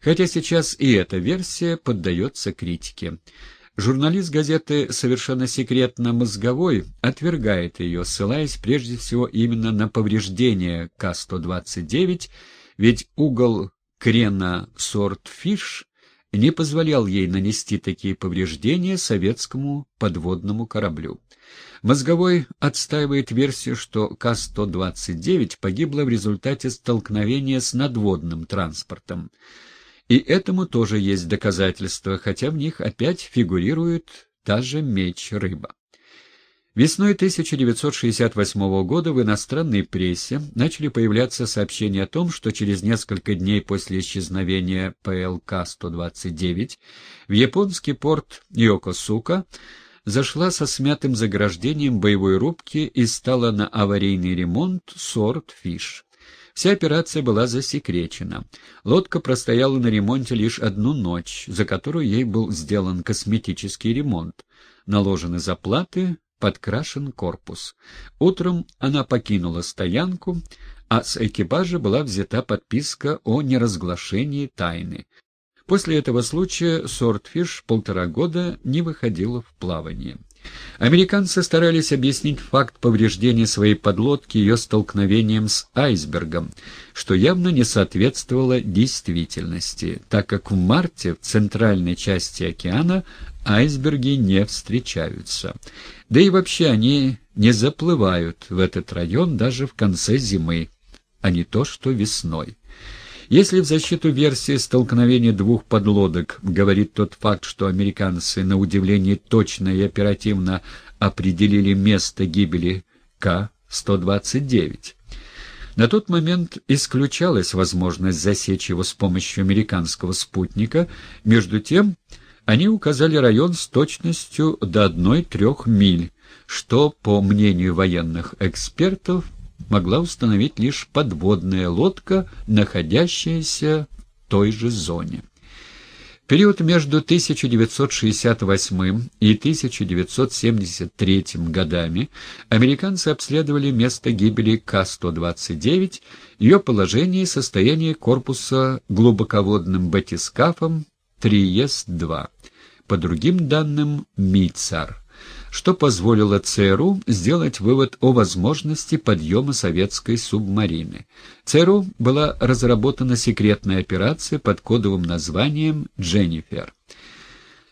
Хотя сейчас и эта версия поддается критике. Журналист газеты «Совершенно секретно мозговой» отвергает ее, ссылаясь прежде всего именно на повреждение К-129, ведь угол крена «Сортфиш» не позволял ей нанести такие повреждения советскому подводному кораблю. Мозговой отстаивает версию, что К-129 погибла в результате столкновения с надводным транспортом. И этому тоже есть доказательства, хотя в них опять фигурирует та же меч-рыба. Весной 1968 года в иностранной прессе начали появляться сообщения о том, что через несколько дней после исчезновения ПЛК-129 в японский порт Йокосука зашла со смятым заграждением боевой рубки и стала на аварийный ремонт «Сорт Фиш». Вся операция была засекречена. Лодка простояла на ремонте лишь одну ночь, за которую ей был сделан косметический ремонт. Наложены заплаты, подкрашен корпус. Утром она покинула стоянку, а с экипажа была взята подписка о неразглашении тайны. После этого случая Сортфиш полтора года не выходила в плавание. Американцы старались объяснить факт повреждения своей подлодки ее столкновением с айсбергом, что явно не соответствовало действительности, так как в марте в центральной части океана айсберги не встречаются. Да и вообще они не заплывают в этот район даже в конце зимы, а не то что весной. Если в защиту версии столкновения двух подлодок говорит тот факт, что американцы на удивление точно и оперативно определили место гибели К-129, на тот момент исключалась возможность засечь его с помощью американского спутника, между тем они указали район с точностью до одной-трех миль, что, по мнению военных экспертов, могла установить лишь подводная лодка, находящаяся в той же зоне. В период между 1968 и 1973 годами американцы обследовали место гибели К-129, ее положение и состояние корпуса глубоководным батискафом Триест-2, по другим данным МИЦАР что позволило ЦРУ сделать вывод о возможности подъема советской субмарины. ЦРУ была разработана секретная операция под кодовым названием «Дженнифер».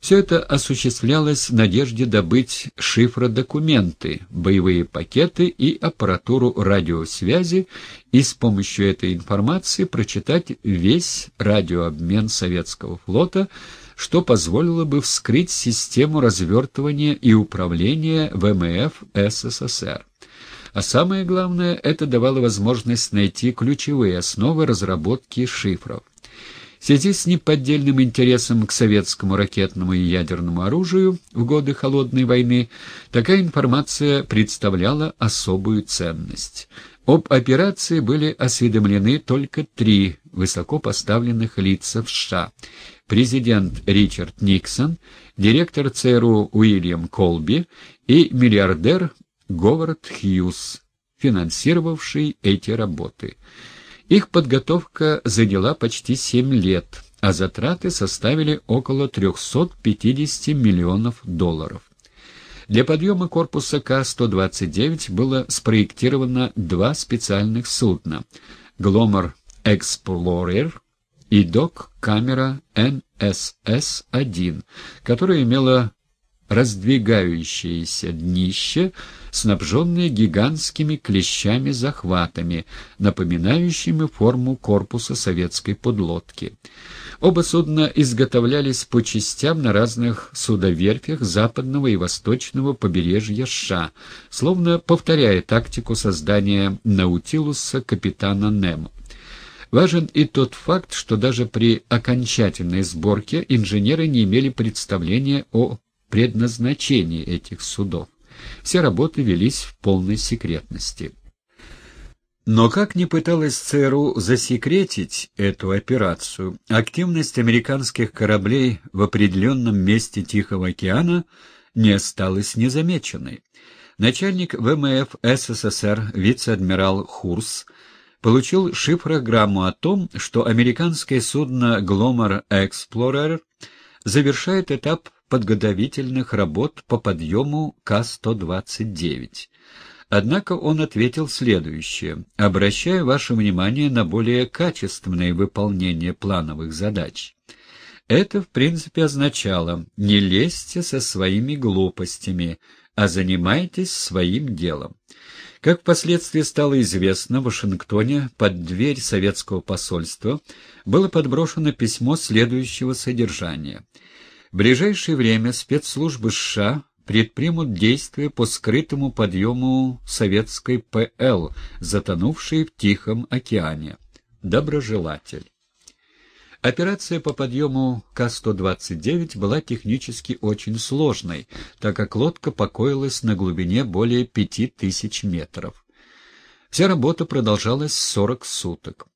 Все это осуществлялось в надежде добыть шифродокументы, боевые пакеты и аппаратуру радиосвязи и с помощью этой информации прочитать весь радиообмен советского флота что позволило бы вскрыть систему развертывания и управления ВМФ СССР. А самое главное, это давало возможность найти ключевые основы разработки шифров. В связи с неподдельным интересом к советскому ракетному и ядерному оружию в годы Холодной войны такая информация представляла особую ценность. Об операции были осведомлены только три высокопоставленных лица в США президент Ричард Никсон, директор ЦРУ Уильям Колби и миллиардер Говард Хьюз, финансировавший эти работы. Их подготовка заняла почти семь лет, а затраты составили около 350 миллионов долларов. Для подъема корпуса К-129 было спроектировано два специальных судна «Гломер Эксплорер» и док-камера НСС-1, которая имела раздвигающееся днище, снабженное гигантскими клещами-захватами, напоминающими форму корпуса советской подлодки. Оба судна изготовлялись по частям на разных судоверфях западного и восточного побережья США, словно повторяя тактику создания «Наутилуса» капитана Немо. Важен и тот факт, что даже при окончательной сборке инженеры не имели представления о предназначении этих судов. Все работы велись в полной секретности. Но как ни пыталась ЦРУ засекретить эту операцию, активность американских кораблей в определенном месте Тихого океана не осталась незамеченной. Начальник ВМФ СССР, вице-адмирал Хурс, получил шифрограмму о том, что американское судно «Гломар Эксплорер» завершает этап подготовительных работ по подъему К-129. Однако он ответил следующее. «Обращаю ваше внимание на более качественное выполнение плановых задач». Это, в принципе, означало «не лезьте со своими глупостями, а занимайтесь своим делом». Как впоследствии стало известно, в Вашингтоне под дверь советского посольства было подброшено письмо следующего содержания. Ближайшее время спецслужбы США предпримут действия по скрытому подъему советской ПЛ, затонувшей в Тихом океане. Доброжелатель. Операция по подъему К-129 была технически очень сложной, так как лодка покоилась на глубине более пяти тысяч метров. Вся работа продолжалась 40 суток.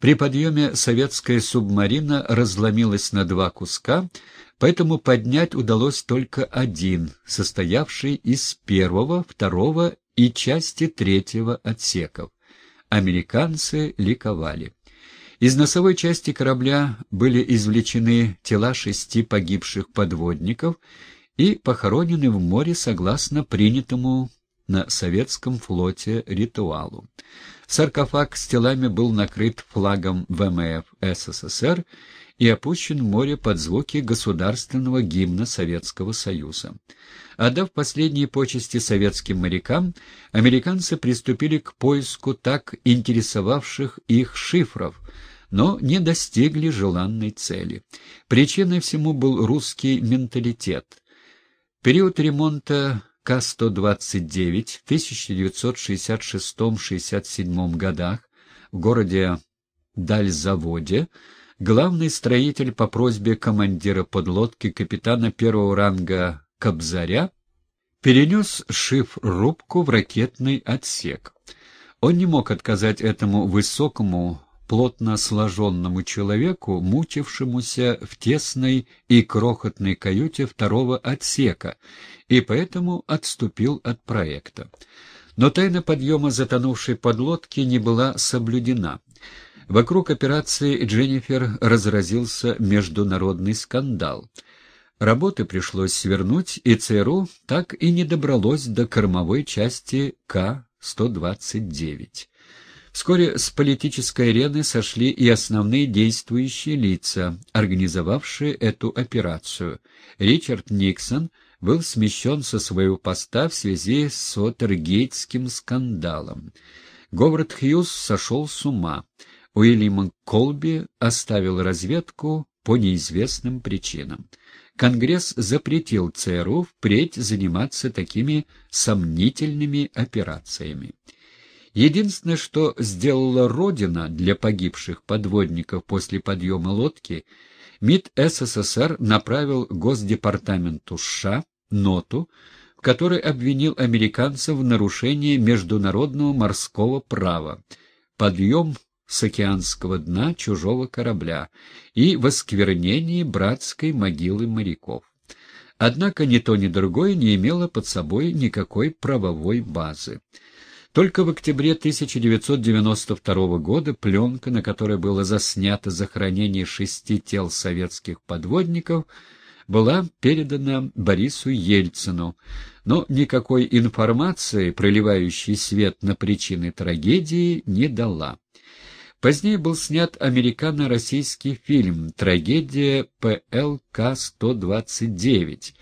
При подъеме советская субмарина разломилась на два куска, поэтому поднять удалось только один, состоявший из первого, второго и части третьего отсеков. Американцы ликовали. Из носовой части корабля были извлечены тела шести погибших подводников и похоронены в море согласно принятому на советском флоте ритуалу. Саркофаг с телами был накрыт флагом ВМФ СССР и опущен в море под звуки государственного гимна Советского Союза. Отдав последние почести советским морякам, американцы приступили к поиску так интересовавших их шифров, но не достигли желанной цели. Причиной всему был русский менталитет. Период ремонта К-129 в 1966-67 годах в городе Дальзаводе главный строитель по просьбе командира подлодки капитана первого ранга Кобзаря перенес шифр-рубку в ракетный отсек. Он не мог отказать этому высокому, плотно сложенному человеку, мучившемуся в тесной и крохотной каюте второго отсека, и поэтому отступил от проекта. Но тайна подъема затонувшей подлодки не была соблюдена. Вокруг операции Дженнифер разразился международный скандал. Работы пришлось свернуть, и ЦРУ так и не добралось до кормовой части К-129. Вскоре с политической арены сошли и основные действующие лица, организовавшие эту операцию. Ричард Никсон был смещен со своего поста в связи с Уотергейтским скандалом. Говард Хьюз сошел с ума. Уильям Колби оставил разведку по неизвестным причинам. Конгресс запретил ЦРУ впредь заниматься такими сомнительными операциями. Единственное, что сделала Родина для погибших подводников после подъема лодки, МИД СССР направил Госдепартаменту США ноту, в которой обвинил американцев в нарушении международного морского права, подъем с океанского дна чужого корабля и в осквернении братской могилы моряков. Однако ни то, ни другое не имело под собой никакой правовой базы. Только в октябре 1992 года пленка, на которой было заснято захоронение шести тел советских подводников, была передана Борису Ельцину, но никакой информации, проливающей свет на причины трагедии, не дала. Позднее был снят американо-российский фильм «Трагедия ПЛК-129»,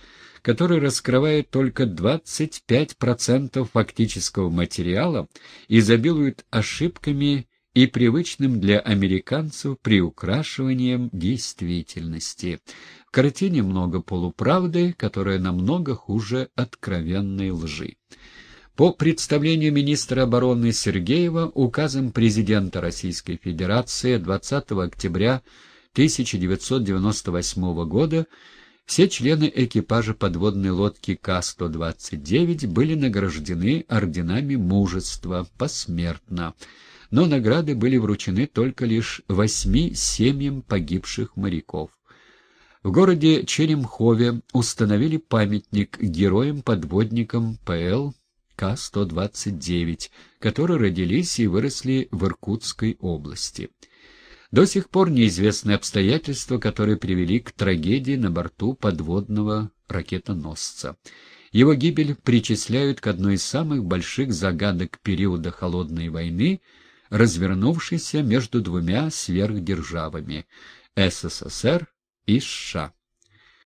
который раскрывает только 25% фактического материала, изобилует ошибками и привычным для американцев приукрашиванием действительности. В картине много полуправды, которая намного хуже откровенной лжи. По представлению министра обороны Сергеева указом президента Российской Федерации 20 октября 1998 года все члены экипажа подводной лодки К-129 были награждены орденами мужества посмертно, но награды были вручены только лишь восьми семьям погибших моряков. В городе Черемхове установили памятник героям-подводникам ПЛ К-129, которые родились и выросли в Иркутской области. До сих пор неизвестны обстоятельства, которые привели к трагедии на борту подводного ракетоносца. Его гибель причисляют к одной из самых больших загадок периода Холодной войны, развернувшейся между двумя сверхдержавами — СССР и США.